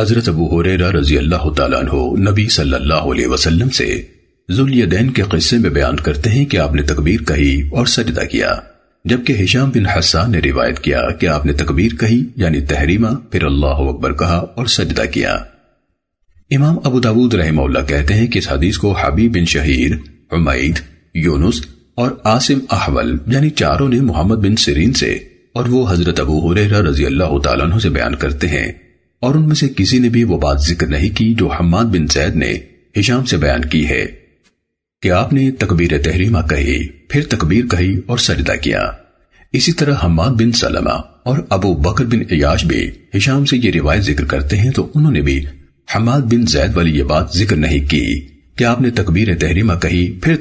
حضرت ابو حریرہ رضی اللہ تعالیٰ عنہ نبی صلی اللہ علیہ وسلم سے ذولیدین کے قصے میں بیان کرتے ہیں کہ آپ نے تکبیر کہی اور سجدہ کیا۔ جبکہ حشام بن حسان نے روایت کیا کہ آپ نے تکبیر کہی یعنی تحریمہ، پھر اللہ اکبر کہا اور سجدہ کیا۔ امام ابو داود رحمہ اللہ کہتے ہیں کہ اس حدیث کو حبیب بن شہیر حمید یونس اور آسم احول یعنی چاروں نے محمد بن سرین سے اور وہ حضرت ابو حریرہ رضی اللہ تعالیٰ سے بیان کرتے ہیں۔ اور ان میں سے کسی نے بھی وہ بات ذکر نہیں کی جو حماد بن زید نے ہشام سے بیان کی ہے کہ آپ نے تکبیر تحریمہ کہی، پھر تکبیر کہی اور سجدہ کیا۔ اسی طرح حماد بن سلمہ اور ابو بکر بن عیاش بھی ہشام سے یہ روایت ذکر کرتے ہیں تو انہوں نے بھی حماد بن زید والی یہ بات ذکر نہیں کی کہ آپ نے تکبیر تحریمہ کہی، پھر